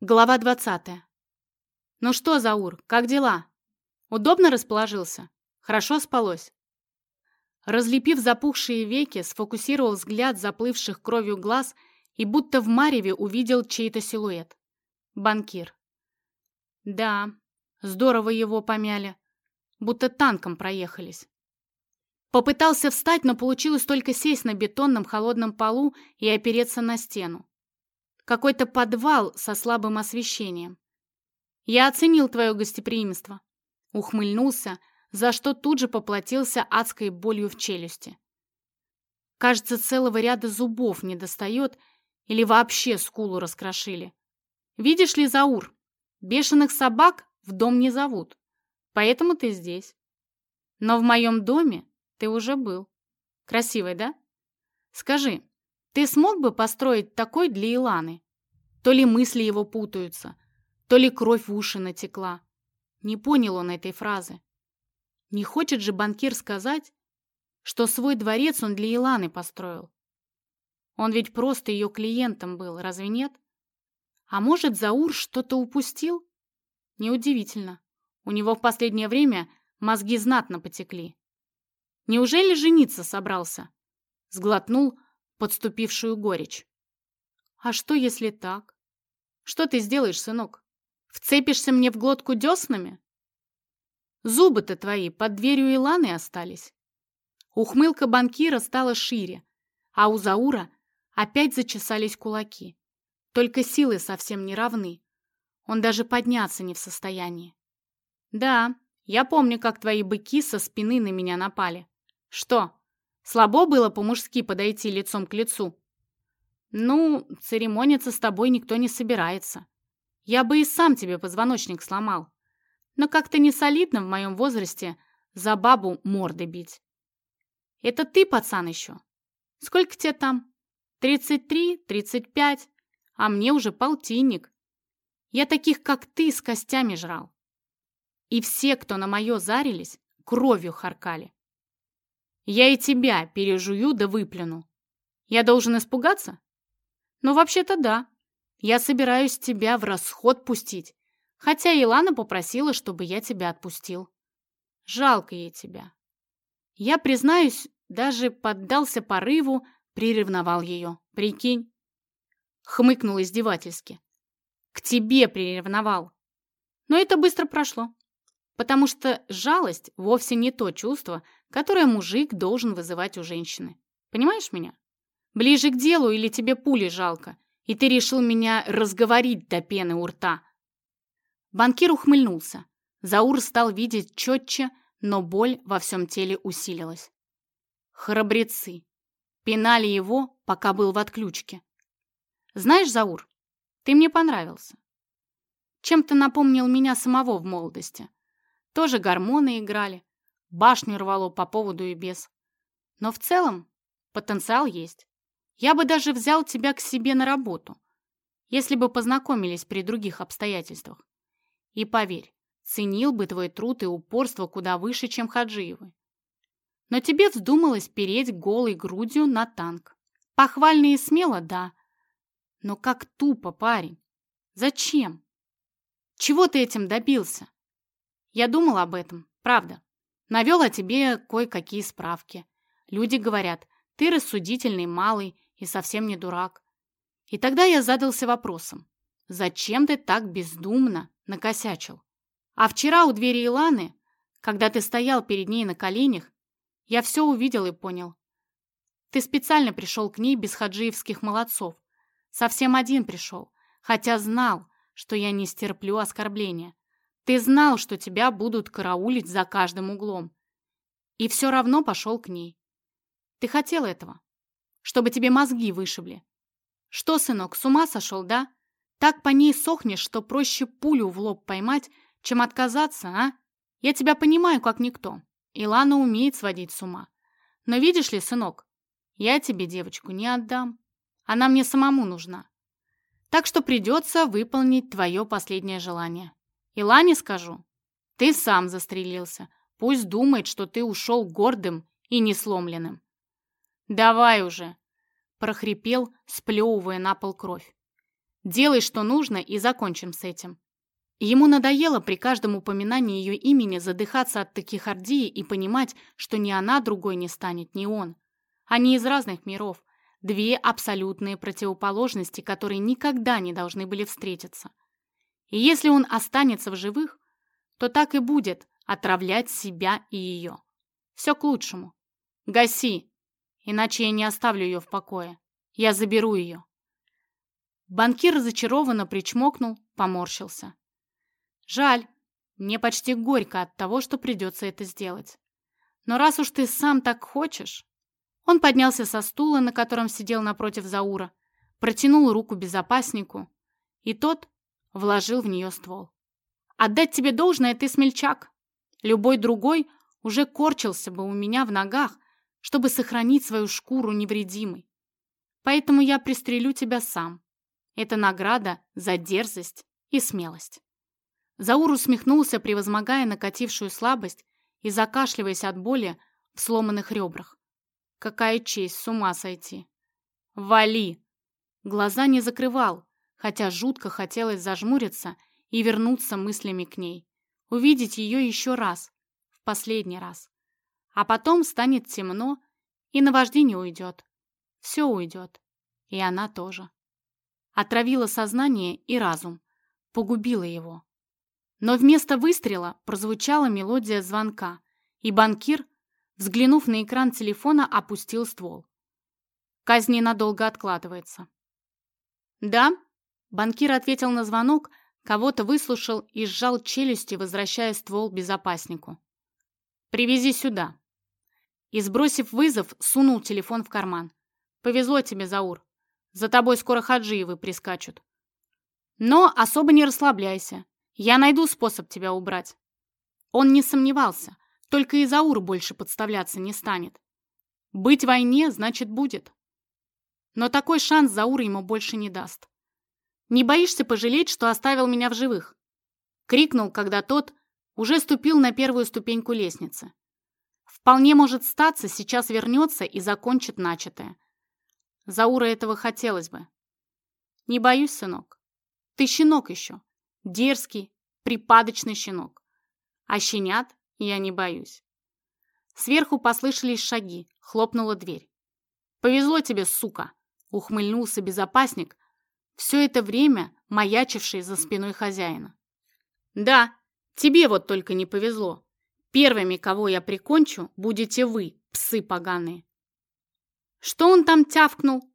Глава двадцатая. «Ну что, Заур, как дела? Удобно расположился? Хорошо спалось?» Разлепив запухшие веки, сфокусировал взгляд заплывших кровью глаз и будто в мареве увидел чей-то силуэт. Банкир. Да, здорово его помяли. Будто танком проехались. Попытался встать, но получилось только сесть на бетонном холодном полу и опереться на стену. Какой-то подвал со слабым освещением. Я оценил твое гостеприимство. Ухмыльнулся, за что тут же поплатился адской болью в челюсти. Кажется, целого ряда зубов не достает или вообще скулу раскрошили. Видишь ли, Заур, бешеных собак в дом не зовут, поэтому ты здесь. Но в моем доме ты уже был. Красивый, да? Скажи, ты смог бы построить такой для Иланы? То ли мысли его путаются, то ли кровь в уши натекла. Не понял он этой фразы. Не хочет же банкир сказать, что свой дворец он для Иланы построил. Он ведь просто ее клиентом был, разве нет? А может, Заур что-то упустил? Неудивительно. У него в последнее время мозги знатно потекли. Неужели жениться собрался? Сглотнул подступившую горечь. А что, если так? Что ты сделаешь, сынок? Вцепишься мне в глотку деснами? Зубы-то твои под дверью Иланы остались. Ухмылка банкира стала шире, а у Заура опять зачесались кулаки. Только силы совсем не равны. Он даже подняться не в состоянии. Да, я помню, как твои быки со спины на меня напали. Что, слабо было по-мужски подойти лицом к лицу? «Ну, церемониться с тобой никто не собирается. Я бы и сам тебе позвоночник сломал. Но как-то не солидно в моем возрасте за бабу морды бить. Это ты, пацан, еще? Сколько тебе там? Тридцать три, тридцать пять, а мне уже полтинник. Я таких, как ты, с костями жрал. И все, кто на мое зарились, кровью харкали. Я и тебя пережую да выплюну. Я должен испугаться? «Ну, вообще-то да. Я собираюсь тебя в расход пустить, хотя Илана попросила, чтобы я тебя отпустил. Жалко ей тебя. Я, признаюсь, даже поддался порыву, приревновал ее. Прикинь?» Хмыкнул издевательски. «К тебе приревновал. Но это быстро прошло, потому что жалость вовсе не то чувство, которое мужик должен вызывать у женщины. Понимаешь меня?» Ближе к делу или тебе пули жалко? И ты решил меня разговорить до пены у рта?» Банкир ухмыльнулся. Заур стал видеть четче, но боль во всем теле усилилась. Храбрецы. Пинали его, пока был в отключке. «Знаешь, Заур, ты мне понравился. Чем-то напомнил меня самого в молодости. Тоже гормоны играли, башню рвало по поводу и без. Но в целом потенциал есть. Я бы даже взял тебя к себе на работу, если бы познакомились при других обстоятельствах. И поверь, ценил бы твой труд и упорство куда выше, чем Хаджиевы. Но тебе вздумалось переть голой грудью на танк. Похвально и смело, да. Но как тупо, парень. Зачем? Чего ты этим добился? Я думал об этом, правда. Навел о тебе кое-какие справки. Люди говорят, ты рассудительный малый и совсем не дурак. И тогда я задался вопросом, зачем ты так бездумно накосячил? А вчера у двери Иланы, когда ты стоял перед ней на коленях, я все увидел и понял. Ты специально пришел к ней без хаджиевских молодцов. Совсем один пришел, хотя знал, что я не стерплю оскорбления. Ты знал, что тебя будут караулить за каждым углом. И все равно пошел к ней. Ты хотел этого чтобы тебе мозги вышибли. Что, сынок, с ума сошел, да? Так по ней сохнешь, что проще пулю в лоб поймать, чем отказаться, а? Я тебя понимаю, как никто. Илана умеет сводить с ума. Но видишь ли, сынок, я тебе девочку не отдам. Она мне самому нужна. Так что придется выполнить твое последнее желание. Илане скажу, ты сам застрелился. Пусть думает, что ты ушел гордым и несломленным. «Давай уже!» – прохрипел, сплевывая на пол кровь. Делай, что нужно, и закончим с этим. Ему надоело при каждом упоминании ее имени задыхаться от тахикардии и понимать, что ни она другой не станет, ни он. Они из разных миров, две абсолютные противоположности, которые никогда не должны были встретиться. И если он останется в живых, то так и будет отравлять себя и ее. Все к лучшему. Гаси, иначе я не оставлю ее в покое. Я заберу ее. Банкир разочарованно причмокнул, поморщился. Жаль, мне почти горько от того, что придется это сделать. Но раз уж ты сам так хочешь... Он поднялся со стула, на котором сидел напротив Заура, протянул руку безопаснику, и тот вложил в нее ствол. «Отдать тебе должное, ты смельчак. Любой другой уже корчился бы у меня в ногах, чтобы сохранить свою шкуру невредимой. Поэтому я пристрелю тебя сам. Это награда за дерзость и смелость». Заур усмехнулся, превозмогая накатившую слабость и закашливаясь от боли в сломанных ребрах. Какая честь, с ума сойти. Вали! Глаза не закрывал, хотя жутко хотелось зажмуриться и вернуться мыслями к ней. Увидеть ее еще раз, в последний раз. А потом станет темно, и наваждение уйдет. Все уйдет. И она тоже. Отравила сознание и разум. Погубила его. Но вместо выстрела прозвучала мелодия звонка, и банкир Взглянув на экран телефона, опустил ствол. Казнь ненадолго откладывается. «Да?» Банкир ответил на звонок, кого-то выслушал и сжал челюсти, возвращая ствол безопаснику. «Привези сюда». И, сбросив вызов, сунул телефон в карман. «Повезло тебе, Заур. За тобой скоро хаджиевы прискачут. Но особо не расслабляйся. Я найду способ тебя убрать». Он не сомневался – только Изаур больше подставляться не станет. Быть в войне, значит, будет. Но такой шанс Заур ему больше не даст. «Не боишься пожалеть, что оставил меня в живых?» Крикнул, когда тот уже ступил на первую ступеньку лестницы. Вполне может статься, сейчас вернется и закончит начатое. Заура этого хотелось бы. Не боюсь, сынок. Ты щенок еще. Дерзкий, припадочный щенок. А щенят я не боюсь. Сверху послышались шаги, хлопнула дверь. «Повезло тебе, сука!» — ухмыльнулся безопасник, все это время маячивший за спиной хозяина. «Да, тебе вот только не повезло. Первыми, кого я прикончу, будете вы, псы поганые». «Что он там тявкнул?»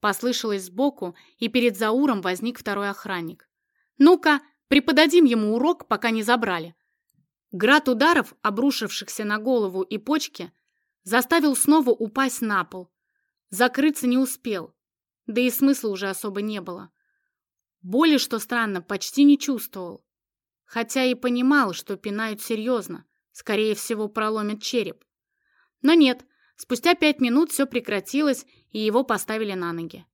Послышалось сбоку, и перед Зауром возник второй охранник. «Ну-ка, преподадим ему урок, пока не забрали. Град ударов, обрушившихся на голову и почки, заставил снова упасть на пол. Закрыться не успел, да и смысла уже особо не было. Боли, что странно, почти не чувствовал. Хотя и понимал, что пинают серьезно, скорее всего, проломят череп. Но нет, спустя пять минут все прекратилось, и его поставили на ноги.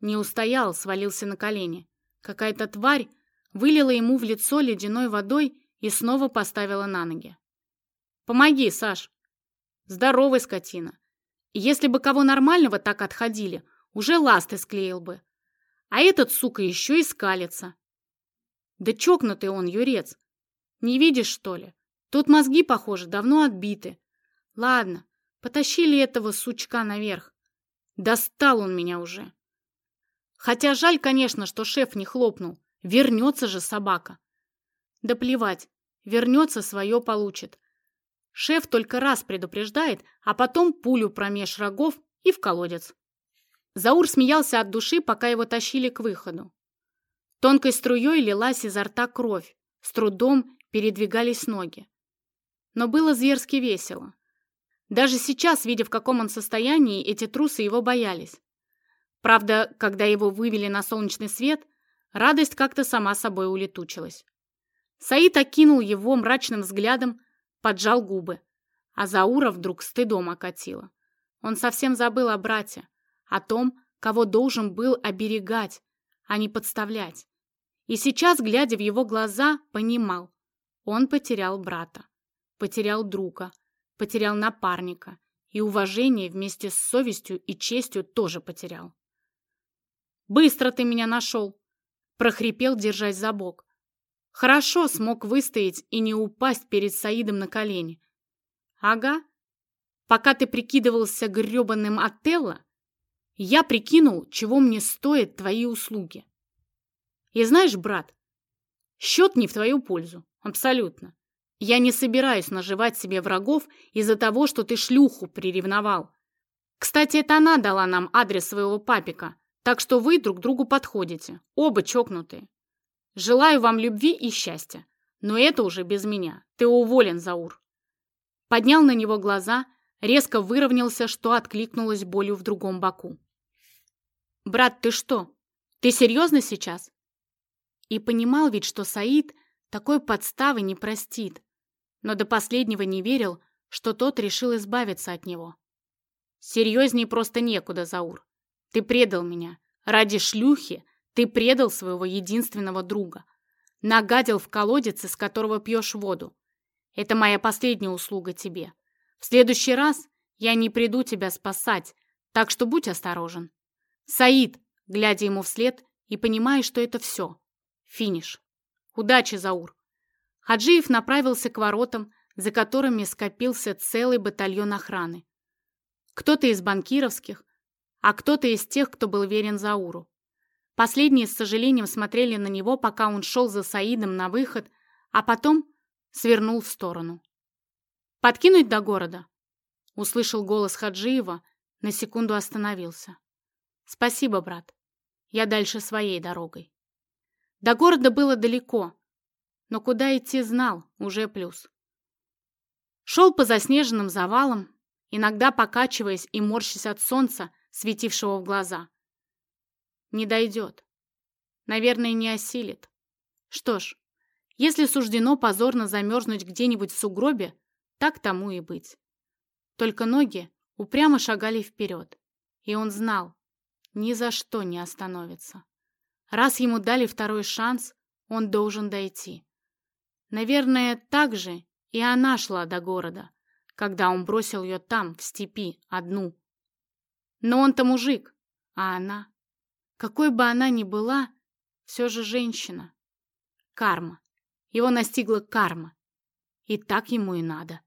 Не устоял, свалился на колени. Какая-то тварь вылила ему в лицо ледяной водой и снова поставила на ноги. «Помоги, Саш!» «Здоровый скотина! Если бы кого нормального так отходили, уже ласты склеил бы. А этот, сука, еще и скалится!» «Да чокнутый он, юрец! Не видишь, что ли? Тут мозги, похоже, давно отбиты. Ладно, потащили этого сучка наверх. Достал он меня уже!» Хотя жаль, конечно, что шеф не хлопнул. Вернется же собака. Да плевать, Вернется, свое получит. Шеф только раз предупреждает, а потом пулю промеж рогов и в колодец. Заур смеялся от души, пока его тащили к выходу. Тонкой струей лилась изо рта кровь, с трудом передвигались ноги. Но было зверски весело. Даже сейчас, видя в каком он состоянии, эти трусы его боялись. Правда, когда его вывели на солнечный свет, радость как-то сама собой улетучилась. Саид окинул его мрачным взглядом, поджал губы. А Заура вдруг стыдом окатила. Он совсем забыл о брате, о том, кого должен был оберегать, а не подставлять. И сейчас, глядя в его глаза, понимал, он потерял брата, потерял друга, потерял напарника, и уважение вместе с совестью и честью тоже потерял. «Быстро ты меня нашел!» прохрипел, держась за бок. Хорошо смог выстоять и не упасть перед Саидом на колени. Ага. Пока ты прикидывался грёбаным Отелло, я прикинул, чего мне стоят твои услуги. И знаешь, брат, счет не в твою пользу. Абсолютно. Я не собираюсь наживать себе врагов из-за того, что ты шлюху приревновал. Кстати, это она дала нам адрес своего папика, так что вы друг другу подходите, оба чокнутые. Желаю вам любви и счастья, но это уже без меня. Ты уволен, Заур. Поднял на него глаза, резко выровнялся, что откликнулось болью в другом боку. «Брат, ты что? Ты серьезно сейчас?» И понимал ведь, что Саид такой подставы не простит, но до последнего не верил, что тот решил избавиться от него. Серьезней просто некуда, Заур. Ты предал меня. Ради шлюхи ты предал своего единственного друга. Нагадил в колодец, из которого пьешь воду. Это моя последняя услуга тебе. В следующий раз я не приду тебя спасать, так что будь осторожен. Саид, глядя ему вслед и понимая, что это все. Финиш. Удачи, Заур. Хаджиев направился к воротам, за которыми скопился целый батальон охраны. Кто-то из банкировских, а кто-то из тех, кто был верен Зауру. Последние с сожалением смотрели на него, пока он шел за Саидом на выход, а потом свернул в сторону. «Подкинуть до города?» Услышал голос Хаджиева, на секунду остановился. «Спасибо, брат. Я дальше своей дорогой». До города было далеко, но куда идти знал, уже плюс. Шел по заснеженным завалам, иногда покачиваясь и морщась от солнца, светившего в глаза. Не дойдет. Наверное, не осилит. Что ж, если суждено позорно замерзнуть где-нибудь в сугробе, так тому и быть. Только ноги упрямо шагали вперед, и он знал, ни за что не остановится. Раз ему дали второй шанс, он должен дойти. Наверное, так же и она шла до города, когда он бросил ее там, в степи, одну. Но он-то мужик, а она... Какой бы она ни была, все же женщина. Карма. Его настигла карма. И так ему и надо.